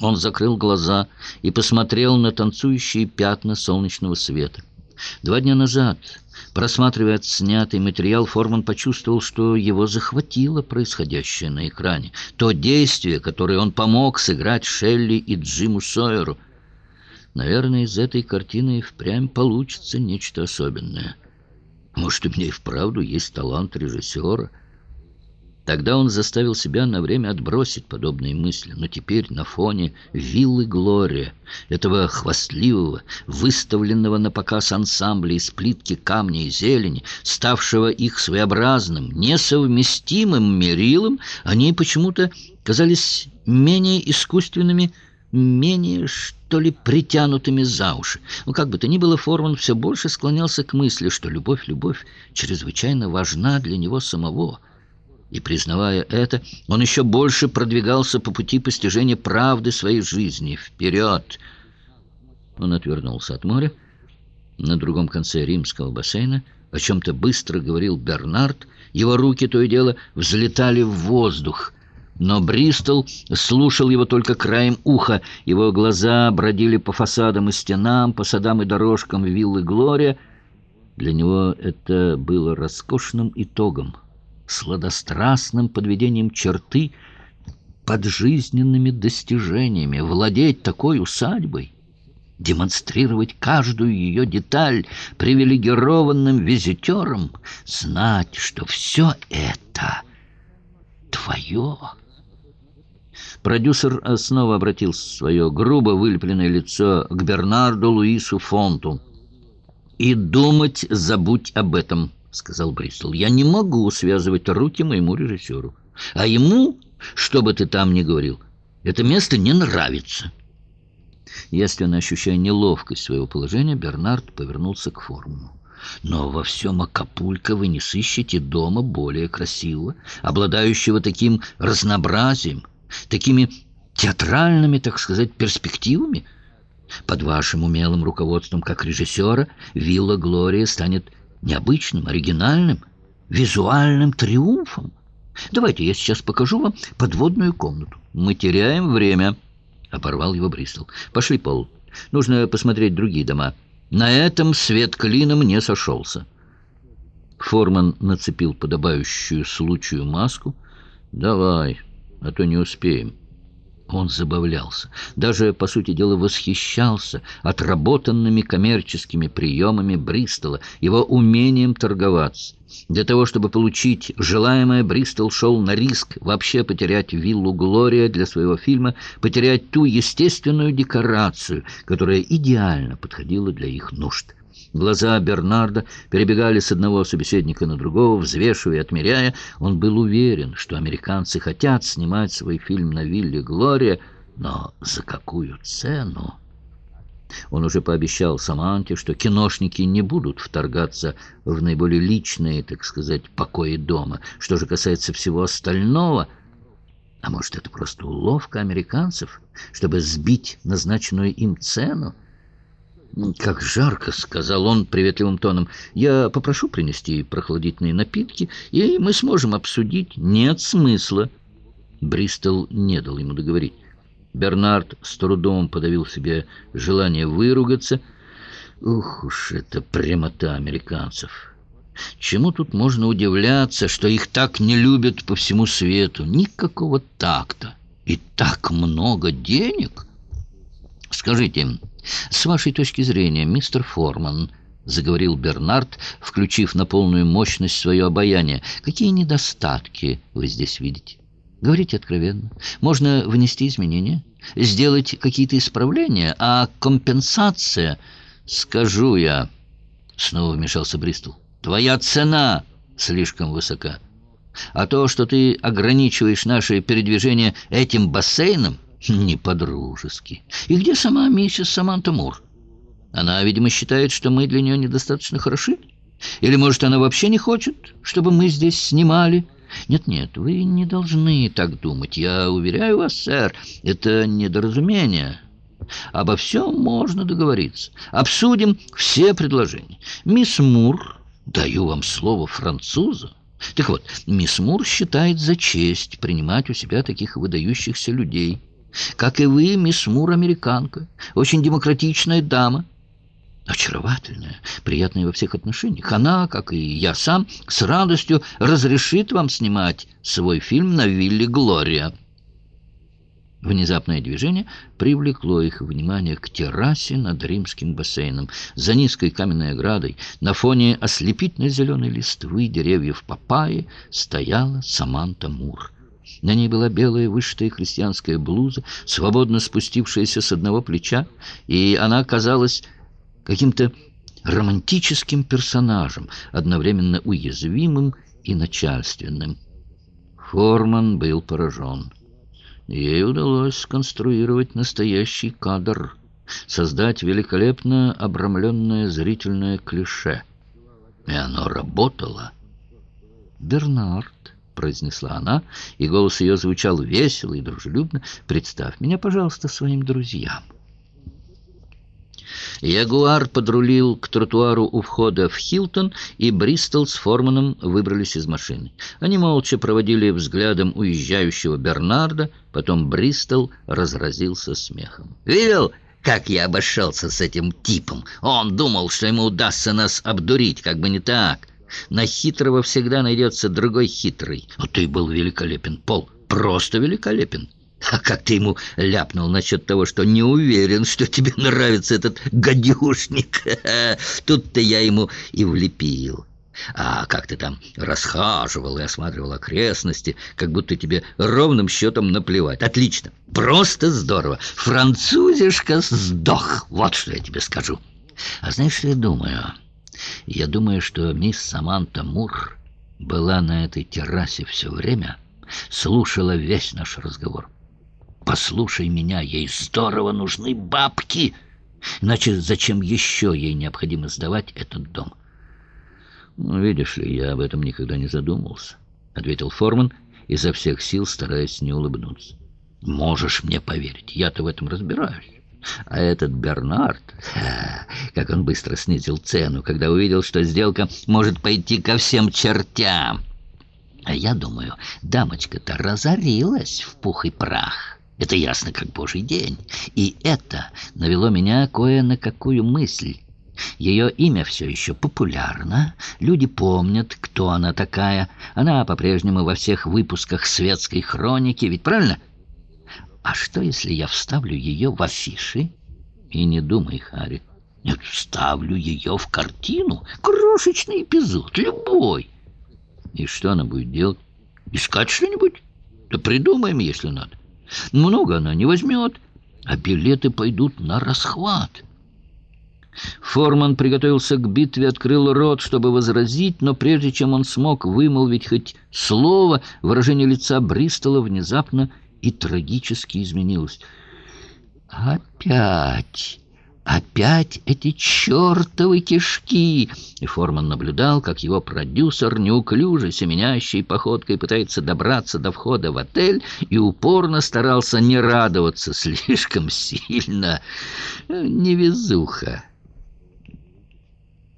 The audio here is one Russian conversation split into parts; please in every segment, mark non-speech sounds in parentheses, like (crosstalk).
Он закрыл глаза и посмотрел на танцующие пятна солнечного света. Два дня назад, просматривая снятый материал, Форман почувствовал, что его захватило происходящее на экране. То действие, которое он помог сыграть Шелли и Джиму Сойеру. Наверное, из этой картины впрямь получится нечто особенное. Может, у меня и вправду есть талант режиссера — Тогда он заставил себя на время отбросить подобные мысли, но теперь на фоне виллы Глория, этого хвастливого, выставленного на показ ансамбля из плитки камня и зелени, ставшего их своеобразным, несовместимым мерилом, они почему-то казались менее искусственными, менее, что ли, притянутыми за уши. Но как бы то ни было, Форман все больше склонялся к мысли, что любовь, любовь чрезвычайно важна для него самого – и, признавая это, он еще больше продвигался по пути постижения правды своей жизни. Вперед! Он отвернулся от моря. На другом конце римского бассейна о чем-то быстро говорил Бернард. Его руки то и дело взлетали в воздух. Но Бристол слушал его только краем уха. Его глаза бродили по фасадам и стенам, по садам и дорожкам виллы Глория. Для него это было роскошным итогом сладострастным подведением черты под жизненными достижениями, владеть такой усадьбой, демонстрировать каждую ее деталь привилегированным визитерам, знать, что все это твое. Продюсер снова обратил свое грубо вылепленное лицо к Бернарду Луису Фонту. «И думать забудь об этом» сказал Бристол. «Я не могу связывать руки моему режиссеру. А ему, что бы ты там ни говорил, это место не нравится». Ясно ощущая неловкость своего положения, Бернард повернулся к Форману. «Но во всем Акапулько вы не сыщете дома более красивого, обладающего таким разнообразием, такими театральными, так сказать, перспективами». Под вашим умелым руководством как режиссера «Вилла Глория» станет необычным, оригинальным, визуальным триумфом. Давайте я сейчас покажу вам подводную комнату. Мы теряем время, — оборвал его Бристол. Пошли, Пол. Нужно посмотреть другие дома. На этом свет клином не сошелся. Форман нацепил подобающую случаю маску. «Давай, а то не успеем». Он забавлялся, даже, по сути дела, восхищался отработанными коммерческими приемами Бристола, его умением торговаться. Для того, чтобы получить желаемое, Бристол шел на риск вообще потерять виллу Глория для своего фильма, потерять ту естественную декорацию, которая идеально подходила для их нужд. Глаза Бернарда перебегали с одного собеседника на другого, взвешивая и отмеряя. Он был уверен, что американцы хотят снимать свой фильм на вилле Глория, но за какую цену? Он уже пообещал Саманте, что киношники не будут вторгаться в наиболее личные, так сказать, покои дома. Что же касается всего остального... А может, это просто уловка американцев, чтобы сбить назначенную им цену? «Как жарко!» — сказал он приветливым тоном. «Я попрошу принести прохладительные напитки, и мы сможем обсудить. Нет смысла». Бристол не дал ему договорить. Бернард с трудом подавил себе желание выругаться. Ух уж это прямота американцев! Чему тут можно удивляться, что их так не любят по всему свету? Никакого такта. И так много денег. Скажите, «С вашей точки зрения, мистер Форман», — заговорил Бернард, включив на полную мощность свое обаяние, «какие недостатки вы здесь видите? Говорите откровенно. Можно внести изменения, сделать какие-то исправления, а компенсация, скажу я...» Снова вмешался Бристол. «Твоя цена слишком высока. А то, что ты ограничиваешь наше передвижение этим бассейном, не по-дружески. И где сама миссис Саманта Мур? Она, видимо, считает, что мы для нее недостаточно хороши? Или, может, она вообще не хочет, чтобы мы здесь снимали? Нет-нет, вы не должны так думать. Я уверяю вас, сэр, это недоразумение. Обо всем можно договориться. Обсудим все предложения. Мисс Мур, даю вам слово француза, так вот, мисс Мур считает за честь принимать у себя таких выдающихся людей – Как и вы, мисс Мур, американка. Очень демократичная дама. Очаровательная, приятная во всех отношениях. Она, как и я сам, с радостью разрешит вам снимать свой фильм на вилле «Глория». Внезапное движение привлекло их внимание к террасе над римским бассейном. За низкой каменной оградой, на фоне ослепительной зеленой листвы деревьев папайи, стояла Саманта Мур. На ней была белая вышитая христианская блуза, свободно спустившаяся с одного плеча, и она казалась каким-то романтическим персонажем, одновременно уязвимым и начальственным. Форман был поражен. Ей удалось сконструировать настоящий кадр, создать великолепно обрамленное зрительное клише. И оно работало. «Бернард», — произнесла она, и голос ее звучал весело и дружелюбно, — «представь меня, пожалуйста, своим друзьям». Ягуар подрулил к тротуару у входа в Хилтон, и Бристол с Форманом выбрались из машины. Они молча проводили взглядом уезжающего Бернарда, потом Бристол разразился смехом. «Видел, как я обошелся с этим типом? Он думал, что ему удастся нас обдурить, как бы не так. На хитрого всегда найдется другой хитрый. А ты был великолепен, Пол, просто великолепен». А как ты ему ляпнул насчет того, что не уверен, что тебе нравится этот гадюшник? (laughs) Тут-то я ему и влепил. А как ты там расхаживал и осматривал окрестности, как будто тебе ровным счетом наплевать. Отлично, просто здорово. Французишка сдох, вот что я тебе скажу. А знаешь, что я думаю? Я думаю, что мисс Саманта Мур была на этой террасе все время, слушала весь наш разговор. Послушай меня, ей здорово нужны бабки. Иначе зачем еще ей необходимо сдавать этот дом? Ну, видишь ли, я об этом никогда не задумывался, — ответил Форман, изо всех сил стараясь не улыбнуться. Можешь мне поверить, я-то в этом разбираюсь. А этот Бернард, как он быстро снизил цену, когда увидел, что сделка может пойти ко всем чертям. А я думаю, дамочка-то разорилась в пух и прах. Это ясно, как божий день. И это навело меня кое на какую мысль. Ее имя все еще популярно, люди помнят, кто она такая. Она по-прежнему во всех выпусках светской хроники, ведь правильно? А что, если я вставлю ее в афиши? И не думай, Харри. Нет, вставлю ее в картину. Крошечный эпизод, любой. И что она будет делать? Искать что-нибудь? Да придумаем, если надо. Много она не возьмет, а билеты пойдут на расхват. Форман приготовился к битве, открыл рот, чтобы возразить, но прежде чем он смог вымолвить хоть слово, выражение лица Бристола внезапно и трагически изменилось. «Опять!» Опять эти чертовы кишки!» И Форман наблюдал, как его продюсер, неуклюже семенящей походкой, пытается добраться до входа в отель и упорно старался не радоваться (laughs) слишком сильно. Невезуха.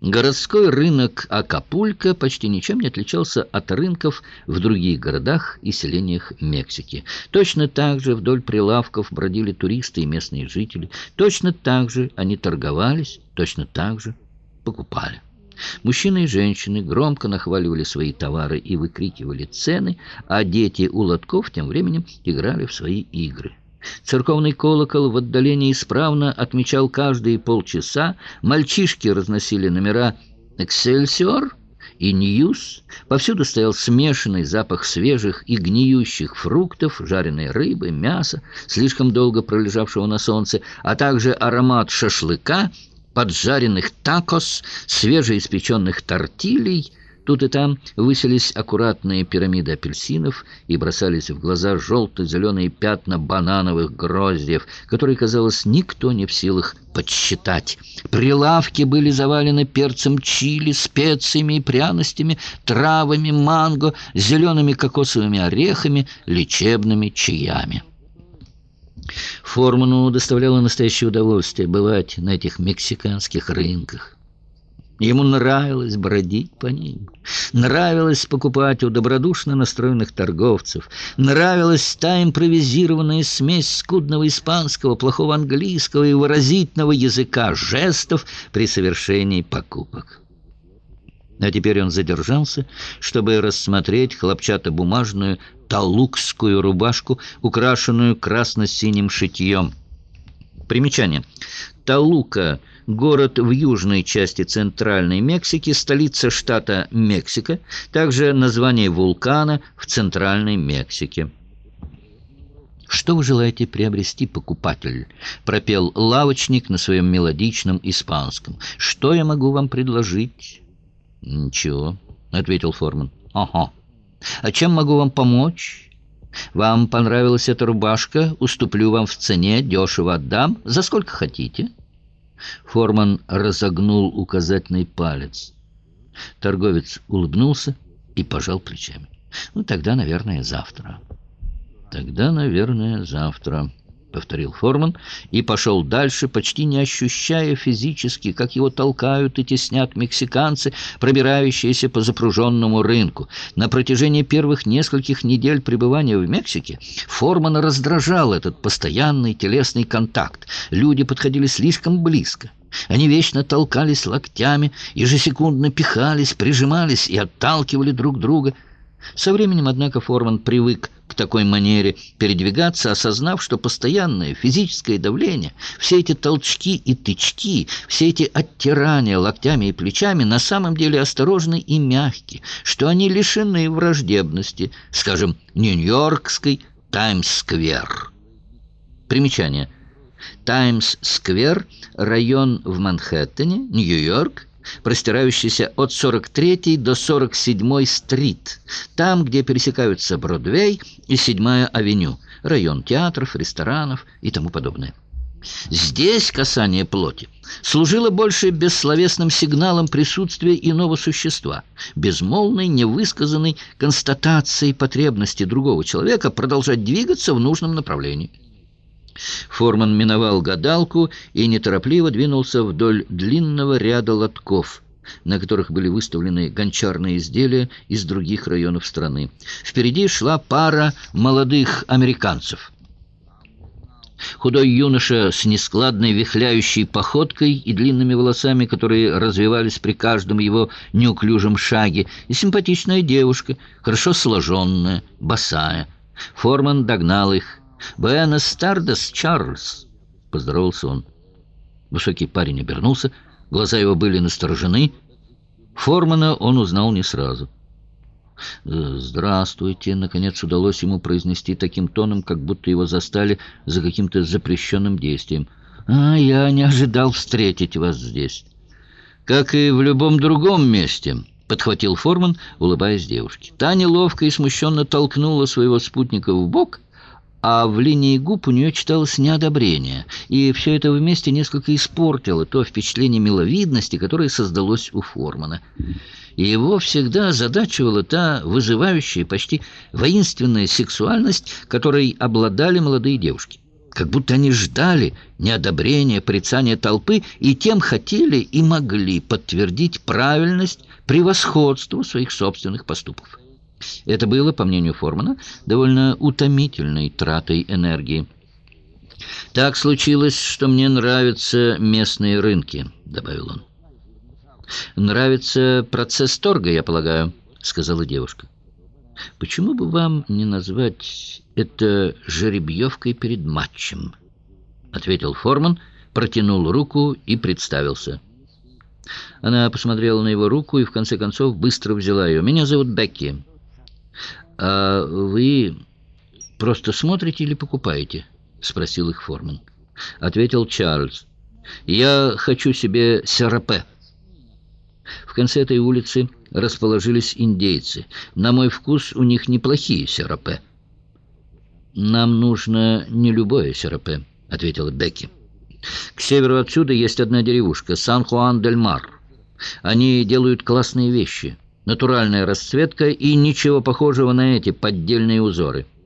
Городской рынок Акапулько почти ничем не отличался от рынков в других городах и селениях Мексики. Точно так же вдоль прилавков бродили туристы и местные жители. Точно так же они торговались, точно так же покупали. Мужчины и женщины громко нахваливали свои товары и выкрикивали цены, а дети у лотков тем временем играли в свои игры. Церковный колокол в отдалении исправно отмечал каждые полчаса, мальчишки разносили номера «Эксельсиор» и «Ньюс», повсюду стоял смешанный запах свежих и гниющих фруктов, жареной рыбы, мяса, слишком долго пролежавшего на солнце, а также аромат шашлыка, поджаренных такос, свежеиспеченных тортилей — Тут и там высились аккуратные пирамиды апельсинов и бросались в глаза желто-зеленые пятна банановых гроздьев, которые, казалось, никто не в силах подсчитать. Прилавки были завалены перцем чили, специями и пряностями, травами, манго, зелеными кокосовыми орехами, лечебными чаями. Форману доставляло настоящее удовольствие бывать на этих мексиканских рынках. Ему нравилось бродить по ним, нравилось покупать у добродушно настроенных торговцев, нравилась та импровизированная смесь скудного испанского, плохого английского и выразительного языка жестов при совершении покупок. А теперь он задержался, чтобы рассмотреть хлопчатобумажную талукскую рубашку, украшенную красно-синим шитьем. Примечание. Талука – город в южной части центральной Мексики, столица штата Мексика, также название вулкана в центральной Мексике. «Что вы желаете приобрести, покупатель?» — пропел лавочник на своем мелодичном испанском. «Что я могу вам предложить?» «Ничего», — ответил Форман. «Ага. А чем могу вам помочь?» «Вам понравилась эта рубашка? Уступлю вам в цене, дешево отдам. За сколько хотите?» Форман разогнул указательный палец. Торговец улыбнулся и пожал плечами. «Ну, тогда, наверное, завтра». «Тогда, наверное, завтра». — повторил Форман и пошел дальше, почти не ощущая физически, как его толкают и теснят мексиканцы, пробирающиеся по запруженному рынку. На протяжении первых нескольких недель пребывания в Мексике Формана раздражал этот постоянный телесный контакт. Люди подходили слишком близко. Они вечно толкались локтями, ежесекундно пихались, прижимались и отталкивали друг друга. Со временем, однако, Форман привык к такой манере передвигаться, осознав, что постоянное физическое давление, все эти толчки и тычки, все эти оттирания локтями и плечами на самом деле осторожны и мягкие, что они лишены враждебности, скажем, нью-йоркской Таймс-сквер. Примечание. Таймс-сквер – район в Манхэттене, Нью-Йорк, простирающийся от 43 до 47 стрит, там, где пересекаются Бродвей и 7 авеню, район театров, ресторанов и тому подобное. Здесь касание плоти служило больше бессловесным сигналом присутствия иного существа, безмолвной, невысказанной констатацией потребности другого человека продолжать двигаться в нужном направлении. Форман миновал гадалку и неторопливо двинулся вдоль длинного ряда лотков, на которых были выставлены гончарные изделия из других районов страны. Впереди шла пара молодых американцев. Худой юноша с нескладной вихляющей походкой и длинными волосами, которые развивались при каждом его неуклюжем шаге, и симпатичная девушка, хорошо сложенная, босая. Форман догнал их. «Буэнос Тардес, Чарльз!» — поздоровался он. Высокий парень обернулся, глаза его были насторожены. Формана он узнал не сразу. «Здравствуйте!» — наконец удалось ему произнести таким тоном, как будто его застали за каким-то запрещенным действием. «А, я не ожидал встретить вас здесь». «Как и в любом другом месте», — подхватил Форман, улыбаясь девушке. Та неловко и смущенно толкнула своего спутника в бок — а в линии губ у нее читалось неодобрение, и все это вместе несколько испортило то впечатление миловидности, которое создалось у Формана. Его всегда озадачивала та вызывающая, почти воинственная сексуальность, которой обладали молодые девушки. Как будто они ждали неодобрения, порицания толпы, и тем хотели и могли подтвердить правильность, превосходство своих собственных поступков. Это было, по мнению Формана, довольно утомительной тратой энергии. «Так случилось, что мне нравятся местные рынки», — добавил он. «Нравится процесс торга, я полагаю», — сказала девушка. «Почему бы вам не назвать это жеребьевкой перед матчем?» — ответил Форман, протянул руку и представился. Она посмотрела на его руку и, в конце концов, быстро взяла ее. «Меня зовут Бекки». «А вы просто смотрите или покупаете?» — спросил их Форман. Ответил Чарльз. «Я хочу себе серапе». В конце этой улицы расположились индейцы. На мой вкус у них неплохие серапе. «Нам нужно не любое серапе», — ответила Бекки. «К северу отсюда есть одна деревушка, Сан-Хуан-дель-Мар. Они делают классные вещи» натуральная расцветка и ничего похожего на эти поддельные узоры –